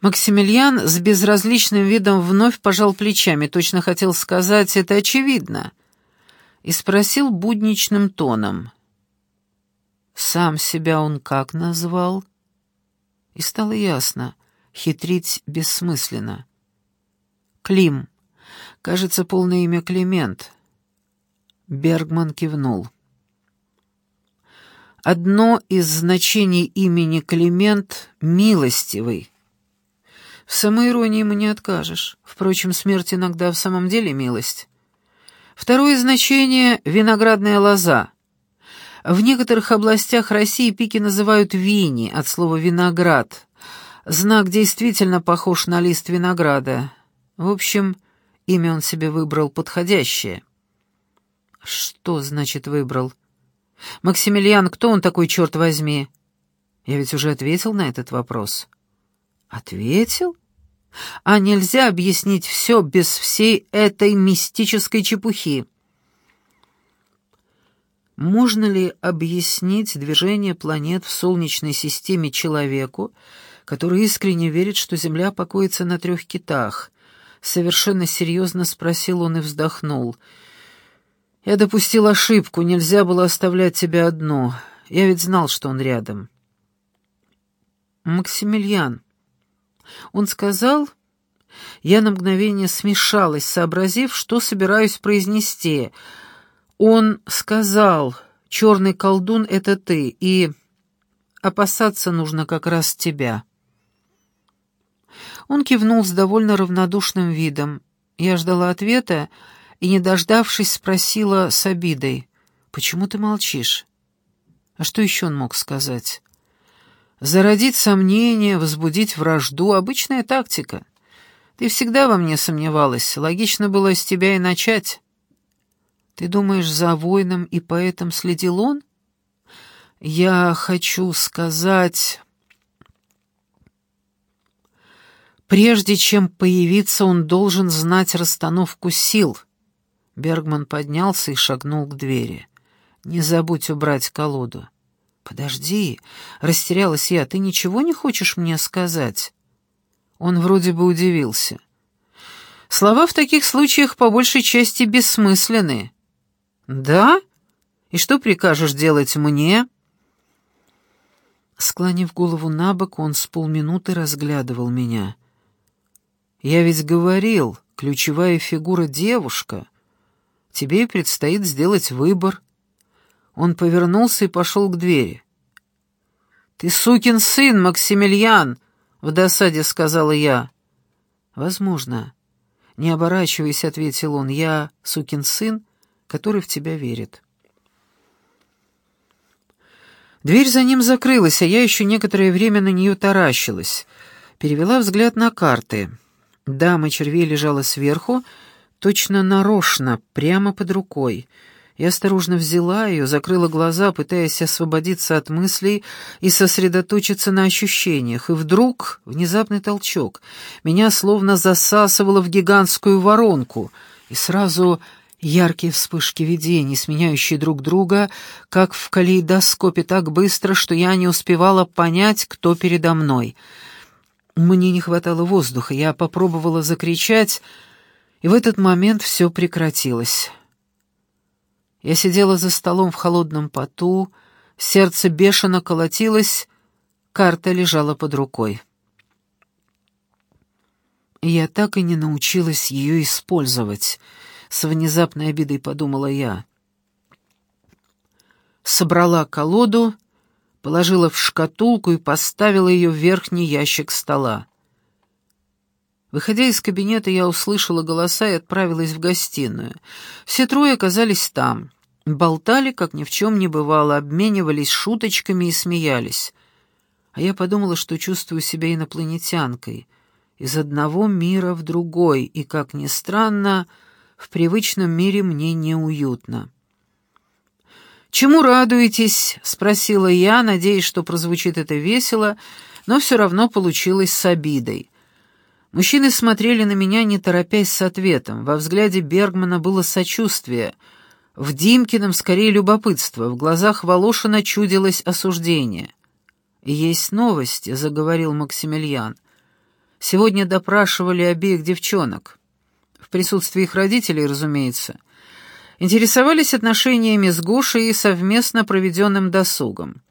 Максимилиан с безразличным видом вновь пожал плечами, точно хотел сказать «это очевидно», и спросил будничным тоном. Сам себя он как назвал? И стало ясно, хитрить бессмысленно. Клим. Кажется, полное имя Климент. Бергман кивнул. Одно из значений имени Климент — милостивый. В самоиронии ему не откажешь. Впрочем, смерть иногда в самом деле милость. Второе значение — виноградная лоза. В некоторых областях России пики называют вини, от слова «виноград». Знак действительно похож на лист винограда. В общем, имя он себе выбрал подходящее. Что значит выбрал? Максимилиан, кто он такой, черт возьми? Я ведь уже ответил на этот вопрос. Ответил? А нельзя объяснить все без всей этой мистической чепухи. Можно ли объяснить движение планет в Солнечной системе человеку, который искренне верит, что Земля покоится на трех китах? Совершенно серьезно спросил он и вздохнул. «Я допустил ошибку, нельзя было оставлять тебя одну. Я ведь знал, что он рядом». «Максимилиан», он сказал... Я на мгновение смешалась, сообразив, что собираюсь произнести. Он сказал, «Черный колдун — это ты, и опасаться нужно как раз тебя». Он кивнул с довольно равнодушным видом. Я ждала ответа и, не дождавшись, спросила с обидой, «Почему ты молчишь?» А что еще он мог сказать? Зародить сомнения, возбудить вражду — обычная тактика. Ты всегда во мне сомневалась, логично было с тебя и начать. Ты думаешь, за воином и поэтом следил он? Я хочу сказать... Прежде чем появиться, он должен знать расстановку сил. Бергман поднялся и шагнул к двери. «Не забудь убрать колоду». «Подожди», — растерялась я, — «ты ничего не хочешь мне сказать?» Он вроде бы удивился. «Слова в таких случаях по большей части бессмысленны». «Да? И что прикажешь делать мне?» Склонив голову на бок, он с полминуты разглядывал меня. «Я ведь говорил, ключевая фигура — девушка. Тебе предстоит сделать выбор». Он повернулся и пошел к двери. «Ты сукин сын, Максимилиан!» — в досаде сказала я. «Возможно». Не оборачиваясь, ответил он, «Я сукин сын, который в тебя верит». Дверь за ним закрылась, а я еще некоторое время на нее таращилась. Перевела взгляд на карты. Дама червей лежала сверху, точно нарочно, прямо под рукой — я осторожно взяла ее, закрыла глаза, пытаясь освободиться от мыслей и сосредоточиться на ощущениях. И вдруг внезапный толчок. Меня словно засасывало в гигантскую воронку. И сразу яркие вспышки видений, сменяющие друг друга, как в калейдоскопе так быстро, что я не успевала понять, кто передо мной. Мне не хватало воздуха, я попробовала закричать, и в этот момент все прекратилось. Я сидела за столом в холодном поту, сердце бешено колотилось, карта лежала под рукой. Я так и не научилась ее использовать, с внезапной обидой подумала я. Собрала колоду, положила в шкатулку и поставила ее в верхний ящик стола. Выходя из кабинета, я услышала голоса и отправилась в гостиную. Все трое оказались там. Болтали, как ни в чем не бывало, обменивались шуточками и смеялись. А я подумала, что чувствую себя инопланетянкой, из одного мира в другой, и, как ни странно, в привычном мире мне неуютно. «Чему радуетесь?» — спросила я, надеясь, что прозвучит это весело, но все равно получилось с обидой. Мужчины смотрели на меня, не торопясь с ответом. Во взгляде Бергмана было сочувствие — в Димкином скорее любопытство, в глазах Волошина чудилось осуждение. «Есть новости», — заговорил Максимилиан. Сегодня допрашивали обеих девчонок. В присутствии их родителей, разумеется. Интересовались отношениями с Гошей и совместно проведенным досугом.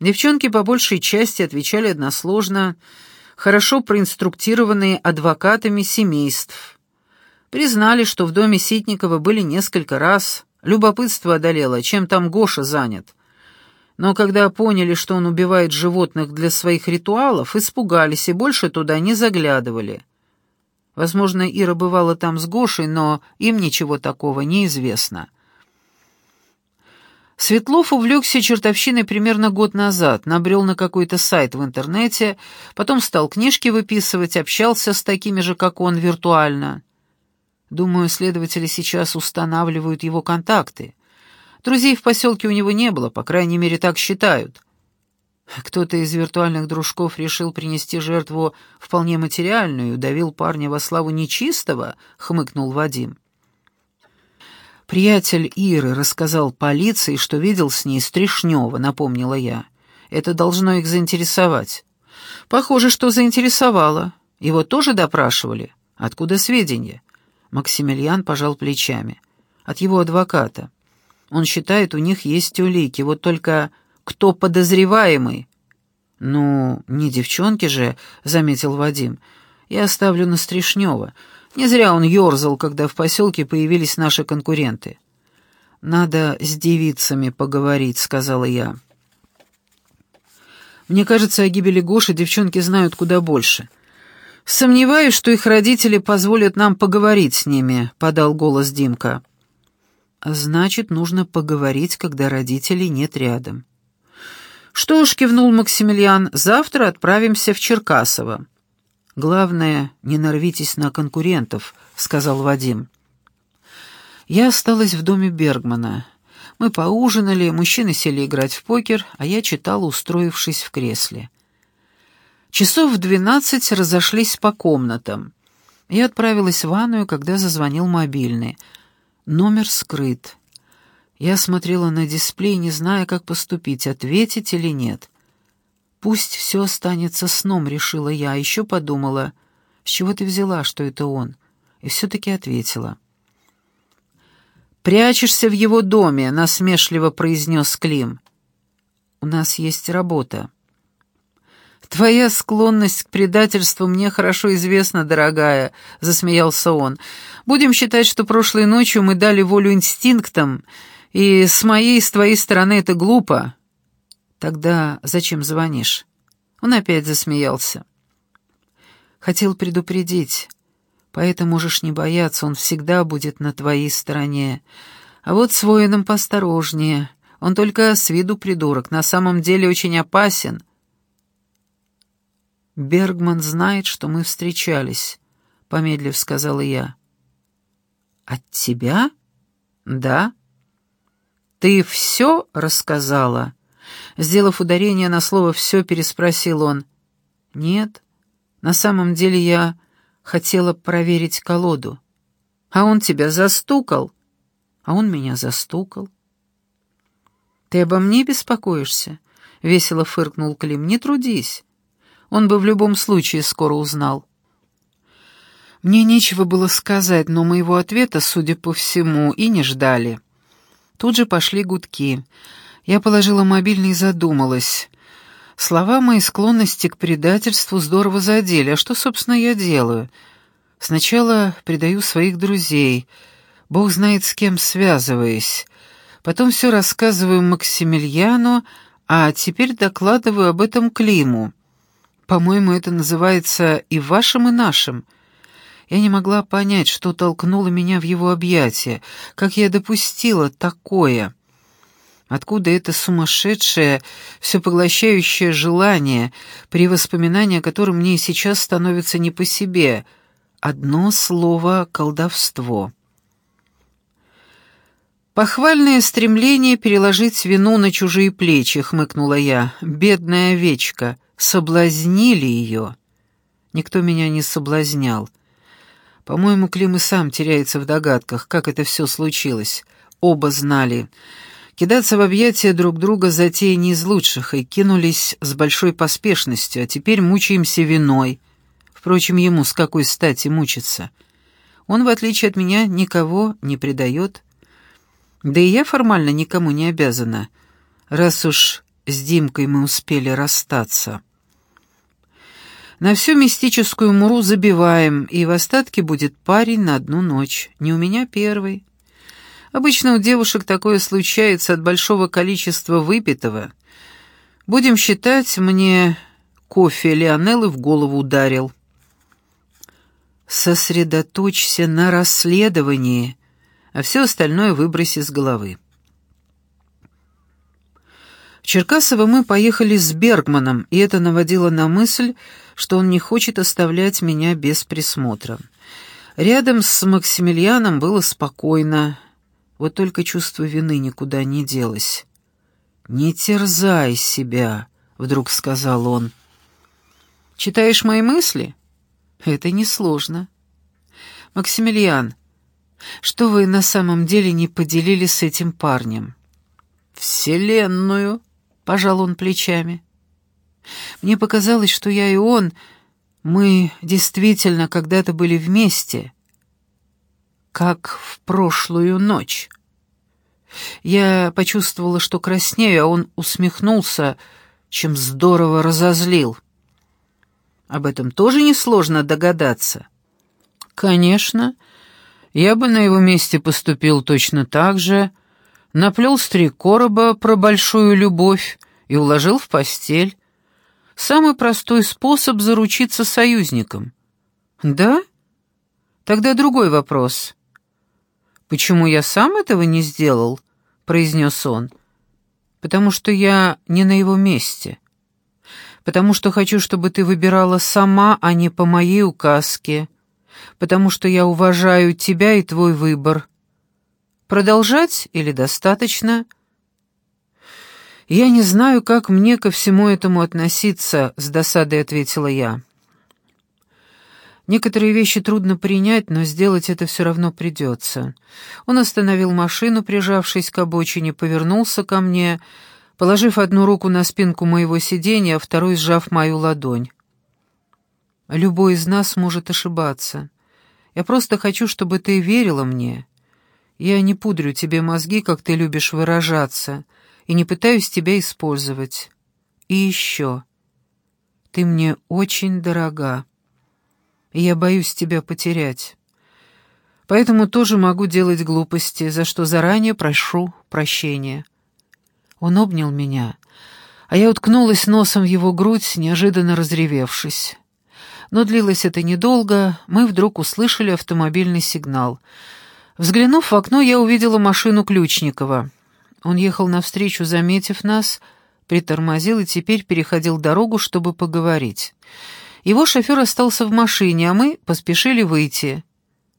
Девчонки по большей части отвечали односложно, хорошо проинструктированные адвокатами семейств. Признали, что в доме Ситникова были несколько раз. Любопытство одолело, чем там Гоша занят. Но когда поняли, что он убивает животных для своих ритуалов, испугались и больше туда не заглядывали. Возможно, Ира бывала там с Гошей, но им ничего такого не известно. Светлов увлекся чертовщиной примерно год назад, набрел на какой-то сайт в интернете, потом стал книжки выписывать, общался с такими же, как он, виртуально. Думаю, следователи сейчас устанавливают его контакты. Друзей в поселке у него не было, по крайней мере, так считают. Кто-то из виртуальных дружков решил принести жертву вполне материальную, давил парня во славу нечистого, хмыкнул Вадим. Приятель Иры рассказал полиции, что видел с ней Стришнева, напомнила я. Это должно их заинтересовать. Похоже, что заинтересовало. Его тоже допрашивали. Откуда сведения? Максимилиан пожал плечами. От его адвоката. Он считает, у них есть улики, вот только кто подозреваемый? Ну, не девчонки же, заметил Вадим. Я оставлю на Стришнева. Не зря он ерзал, когда в поселке появились наши конкуренты. «Надо с девицами поговорить», — сказала я. «Мне кажется, о гибели Гоши девчонки знают куда больше». «Сомневаюсь, что их родители позволят нам поговорить с ними», — подал голос Димка. «Значит, нужно поговорить, когда родителей нет рядом». «Что ж», — кивнул Максимилиан, — «завтра отправимся в Черкасово». «Главное, не нарвитесь на конкурентов», — сказал Вадим. Я осталась в доме Бергмана. Мы поужинали, мужчины сели играть в покер, а я читала, устроившись в кресле. Часов в двенадцать разошлись по комнатам. Я отправилась в ванную, когда зазвонил мобильный. Номер скрыт. Я смотрела на дисплей, не зная, как поступить, ответить или нет. «Пусть все останется сном», — решила я, а еще подумала, «С чего ты взяла, что это он?» И все-таки ответила. «Прячешься в его доме», — насмешливо произнес Клим. «У нас есть работа». «Твоя склонность к предательству мне хорошо известна, дорогая», — засмеялся он. «Будем считать, что прошлой ночью мы дали волю инстинктам, и с моей и с твоей стороны это глупо. «Тогда зачем звонишь?» Он опять засмеялся. «Хотел предупредить. Поэтому можешь не бояться, он всегда будет на твоей стороне. А вот с воином поосторожнее. Он только с виду придурок, на самом деле очень опасен». «Бергман знает, что мы встречались», — помедлив сказала я. «От тебя?» «Да». «Ты все рассказала?» Сделав ударение на слово «все», переспросил он. «Нет, на самом деле я хотела проверить колоду. А он тебя застукал?» «А он меня застукал». «Ты обо мне беспокоишься?» — весело фыркнул Клим. «Не трудись. Он бы в любом случае скоро узнал». Мне нечего было сказать, но моего ответа, судя по всему, и не ждали. Тут же пошли гудки — я положила мобильный и задумалась. Слова моей склонности к предательству здорово задели. А что, собственно, я делаю? Сначала предаю своих друзей. Бог знает, с кем связываясь. Потом все рассказываю Максимилиану, а теперь докладываю об этом Климу. По-моему, это называется и вашим, и нашим. Я не могла понять, что толкнуло меня в его объятия, как я допустила такое. Откуда это сумасшедшее, всепоглощающее желание, при воспоминании о котором мне сейчас становится не по себе? Одно слово — колдовство. «Похвальное стремление переложить вину на чужие плечи», — хмыкнула я. «Бедная овечка. Соблазнили ее». Никто меня не соблазнял. По-моему, Клим и сам теряется в догадках, как это все случилось. Оба знали. Кидаться в объятия друг друга затея не из лучших, и кинулись с большой поспешностью, а теперь мучаемся виной. Впрочем, ему с какой стати мучиться? Он, в отличие от меня, никого не предает. Да и я формально никому не обязана, раз уж с Димкой мы успели расстаться. На всю мистическую муру забиваем, и в остатке будет парень на одну ночь. Не у меня первый. Обычно у девушек такое случается от большого количества выпитого. Будем считать, мне кофе Лионеллы в голову ударил. Сосредоточься на расследовании, а все остальное выброси с головы. В Черкасово мы поехали с Бергманом, и это наводило на мысль, что он не хочет оставлять меня без присмотра. Рядом с Максимилианом было спокойно, вот только чувство вины никуда не делось. «Не терзай себя», — вдруг сказал он. «Читаешь мои мысли?» «Это несложно». «Максимилиан, что вы на самом деле не поделили с этим парнем?» «Вселенную», — пожал он плечами. Мне показалось, что я и он, мы действительно когда-то были вместе, как в прошлую ночь. Я почувствовала, что краснею, а он усмехнулся, чем здорово разозлил. Об этом тоже несложно догадаться. Конечно, я бы на его месте поступил точно так же, наплел с три короба про большую любовь и уложил в постель. Самый простой способ заручиться союзником. Да? Тогда другой вопрос. Почему я сам этого не сделал? произнес он. Потому что я не на его месте. Потому что хочу, чтобы ты выбирала сама, а не по моей указке. Потому что я уважаю тебя и твой выбор. Продолжать или достаточно? — «Я не знаю, как мне ко всему этому относиться», — с досадой ответила я. Некоторые вещи трудно принять, но сделать это все равно придется. Он остановил машину, прижавшись к обочине, повернулся ко мне, положив одну руку на спинку моего сиденья, а второй сжав мою ладонь. «Любой из нас может ошибаться. Я просто хочу, чтобы ты верила мне. Я не пудрю тебе мозги, как ты любишь выражаться» и не пытаюсь тебя использовать. И еще. Ты мне очень дорога, и я боюсь тебя потерять. Поэтому тоже могу делать глупости, за что заранее прошу прощения. Он обнял меня, а я уткнулась носом в его грудь, неожиданно разревевшись. Но длилось это недолго, мы вдруг услышали автомобильный сигнал. Взглянув в окно, я увидела машину Ключникова. Он ехал навстречу, заметив нас, притормозил и теперь переходил дорогу, чтобы поговорить. Его шофер остался в машине, а мы поспешили выйти.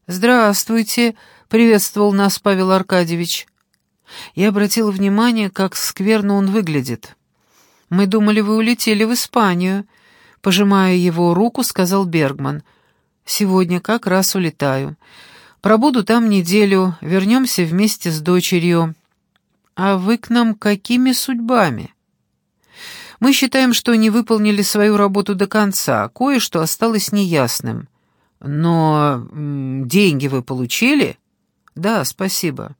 «Здравствуйте», — приветствовал нас Павел Аркадьевич. Я обратила внимание, как скверно он выглядит. «Мы думали, вы улетели в Испанию», — пожимая его руку, сказал Бергман. «Сегодня как раз улетаю. Пробуду там неделю, вернемся вместе с дочерью». «А вы к нам какими судьбами?» «Мы считаем, что не выполнили свою работу до конца, кое-что осталось неясным. Но деньги вы получили?» «Да, спасибо».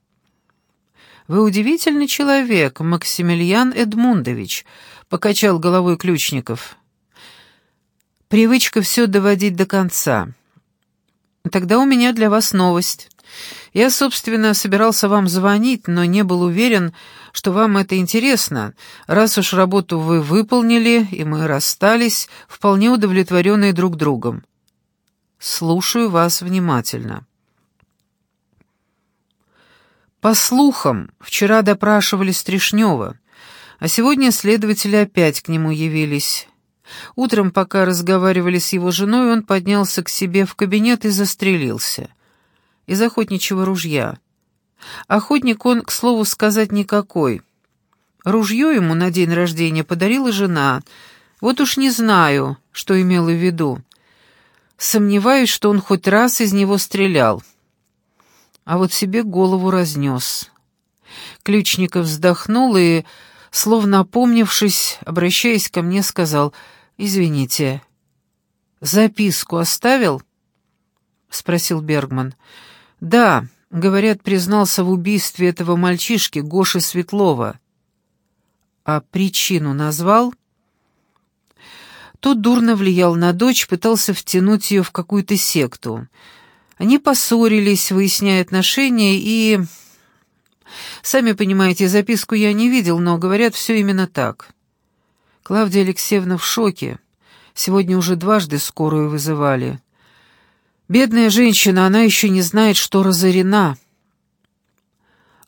«Вы удивительный человек, Максимилиан Эдмундович», — покачал головой Ключников. «Привычка все доводить до конца. Тогда у меня для вас новость. Я, собственно, собирался вам звонить, но не был уверен, что вам это интересно, раз уж работу вы выполнили, и мы расстались, вполне удовлетворенные друг другом. Слушаю вас внимательно. По слухам, вчера допрашивали Стришнева, а сегодня следователи опять к нему явились. Утром, пока разговаривали с его женой, он поднялся к себе в кабинет и застрелился — из охотничьего ружья. Охотник он, к слову сказать, никакой. Ружье ему на день рождения подарила жена. Вот уж не знаю, что имела в виду. Сомневаюсь, что он хоть раз из него стрелял. А вот себе голову разнес. Ключников вздохнул и, словно опомнившись, обращаясь ко мне, сказал «Извините, записку оставил?» — спросил Бергман. «Да, говорят, признался в убийстве этого мальчишки Гоши Светлова». «А причину назвал?» Тот дурно влиял на дочь, пытался втянуть ее в какую-то секту. Они поссорились, выясняя отношения, и... Сами понимаете, записку я не видел, но говорят, все именно так. Клавдия Алексеевна в шоке. Сегодня уже дважды скорую вызывали. Бедная женщина, она еще не знает, что разорена.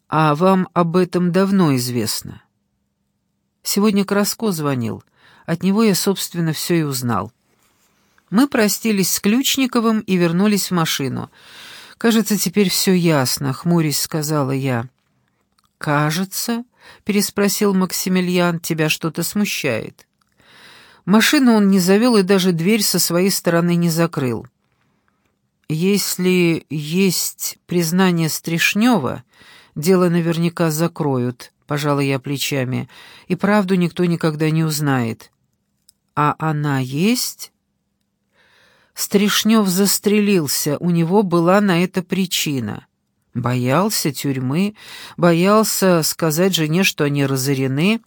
А вам об этом давно известно. Сегодня Краско звонил. От него я, собственно, все и узнал. Мы простились с Ключниковым и вернулись в машину. «Кажется, теперь все ясно», — хмурясь сказала я. «Кажется?» — переспросил Максимилиан. «Тебя что-то смущает?» Машину он не завел и даже дверь со своей стороны не закрыл. «Если есть признание Стришнева, дело наверняка закроют», — пожала я плечами, — «и правду никто никогда не узнает. А она есть? Стришнев застрелился, у него была на это причина. Боялся тюрьмы, боялся сказать жене, что они разорены,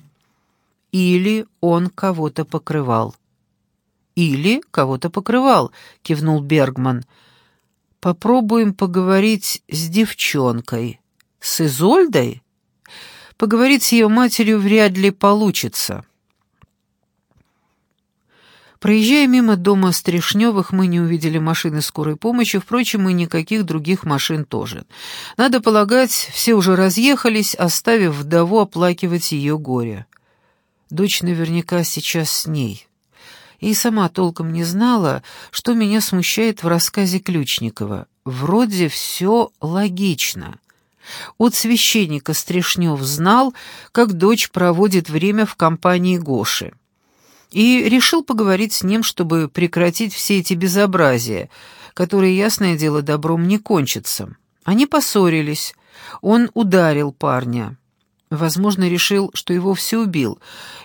или он кого-то покрывал. «Или кого-то покрывал», — кивнул Бергман. «Попробуем поговорить с девчонкой. С Изольдой?» «Поговорить с ее матерью вряд ли получится». Проезжая мимо дома Стришневых, мы не увидели машины скорой помощи, впрочем, и никаких других машин тоже. Надо полагать, все уже разъехались, оставив вдову оплакивать ее горе. Дочь наверняка сейчас с ней. И сама толком не знала, что меня смущает в рассказе Ключникова. Вроде все логично. От священника Стришнев знал, как дочь проводит время в компании Гоши и решил поговорить с ним, чтобы прекратить все эти безобразия, которые, ясное дело, добром не кончатся. Они поссорились, он ударил парня. Возможно, решил, что его все убил,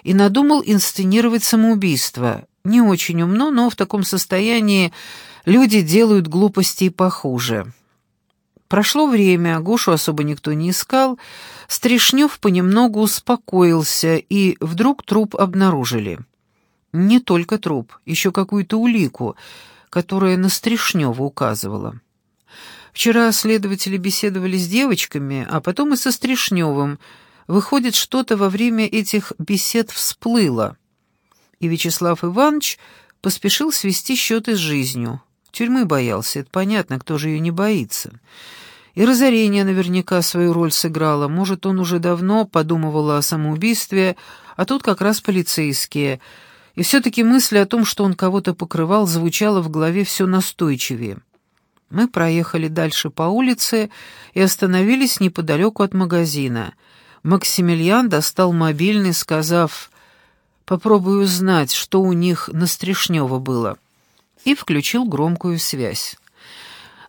и надумал инсценировать самоубийство. Не очень умно, но в таком состоянии люди делают глупости и похуже. Прошло время, Гошу особо никто не искал, Стришнев понемногу успокоился, и вдруг труп обнаружили. Не только труп, еще какую-то улику, которая на Стришнева указывала. Вчера следователи беседовали с девочками, а потом и со Стришневым. Выходит, что-то во время этих бесед всплыло. И Вячеслав Иванович поспешил свести счеты с жизнью. Тюрьмы боялся, это понятно, кто же ее не боится. И разорение наверняка свою роль сыграло. Может, он уже давно подумывал о самоубийстве, а тут как раз полицейские — и все-таки мысль о том, что он кого-то покрывал, звучала в голове все настойчивее. Мы проехали дальше по улице и остановились неподалеку от магазина. Максимилиан достал мобильный, сказав «Попробую узнать, что у них на Стришнева было», и включил громкую связь.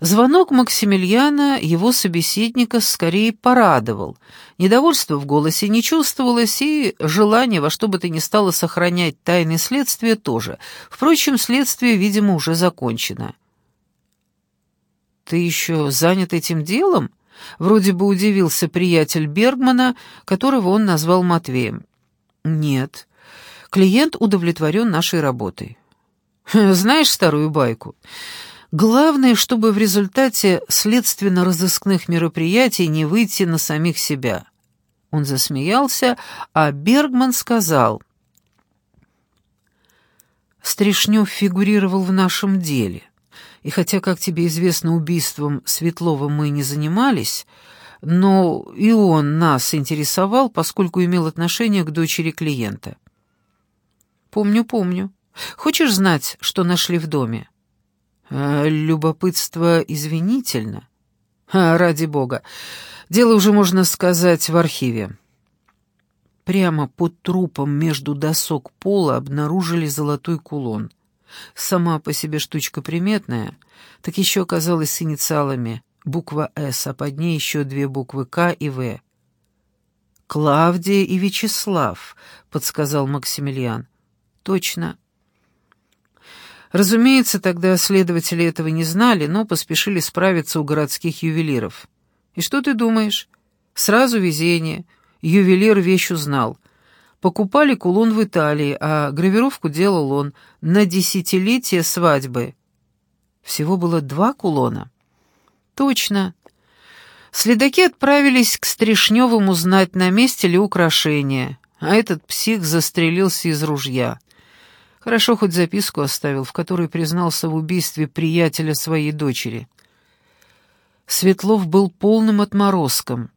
Звонок Максимилиана его собеседника скорее порадовал. Недовольства в голосе не чувствовалось, и желание во что бы то ни стало сохранять тайны следствия тоже. Впрочем, следствие, видимо, уже закончено. «Ты еще занят этим делом?» Вроде бы удивился приятель Бергмана, которого он назвал Матвеем. «Нет. Клиент удовлетворен нашей работой». «Знаешь старую байку?» Главное, чтобы в результате следственно-розыскных мероприятий не выйти на самих себя. Он засмеялся, а Бергман сказал, «Стришнев фигурировал в нашем деле, и хотя, как тебе известно, убийством Светлова мы не занимались, но и он нас интересовал, поскольку имел отношение к дочери клиента». «Помню, помню. Хочешь знать, что нашли в доме?» А, любопытство извинительно. А, ради бога. Дело уже, можно сказать, в архиве. Прямо под трупом между досок пола обнаружили золотой кулон. Сама по себе штучка приметная, так еще оказалась с инициалами. Буква «С», а под ней еще две буквы «К» и «В». Клавдия и Вячеслав», — подсказал Максимилиан. «Точно». Разумеется, тогда следователи этого не знали, но поспешили справиться у городских ювелиров. И что ты думаешь? Сразу везение. Ювелир вещь узнал. Покупали кулон в Италии, а гравировку делал он на десятилетие свадьбы. Всего было два кулона. Точно. Следаки отправились к Стришневым узнать, на месте ли украшение, а этот псих застрелился из ружья. Хорошо хоть записку оставил, в которой признался в убийстве приятеля своей дочери. Светлов был полным отморозком.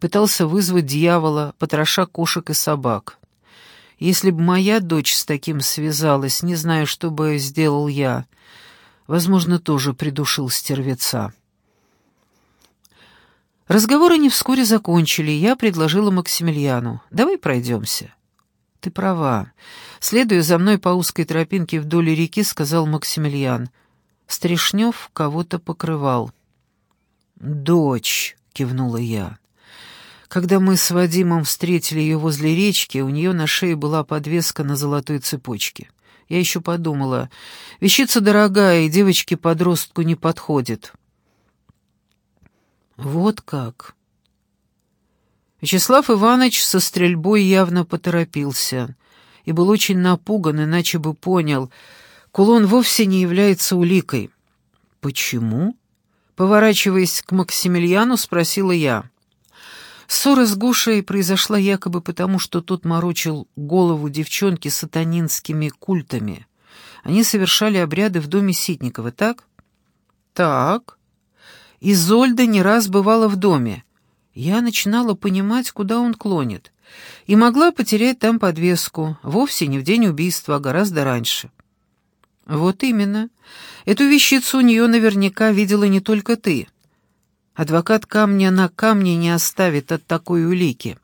Пытался вызвать дьявола, потроша кошек и собак. Если бы моя дочь с таким связалась, не знаю, что бы сделал я. Возможно, тоже придушил стервеца. Разговоры они вскоре закончили, я предложила Максимилиану. «Давай пройдемся». «Ты права. Следуя за мной по узкой тропинке вдоль реки, сказал Максимилиан. Стришнев кого-то покрывал. «Дочь», — кивнула я. Когда мы с Вадимом встретили ее возле речки, у нее на шее была подвеска на золотой цепочке. Я еще подумала, вещица дорогая, и девочке-подростку не подходит. Вот как. Вячеслав Иванович со стрельбой явно поторопился и был очень напуган, иначе бы понял, кулон вовсе не является уликой. «Почему?» Поворачиваясь к Максимилиану, спросила я. Ссора с Гушей произошла якобы потому, что тот морочил голову девчонки сатанинскими культами. Они совершали обряды в доме Ситникова, так? Так. Изольда не раз бывала в доме. Я начинала понимать, куда он клонит и могла потерять там подвеску, вовсе не в день убийства, а гораздо раньше. Вот именно. Эту вещицу у нее наверняка видела не только ты. Адвокат камня на камне не оставит от такой улики.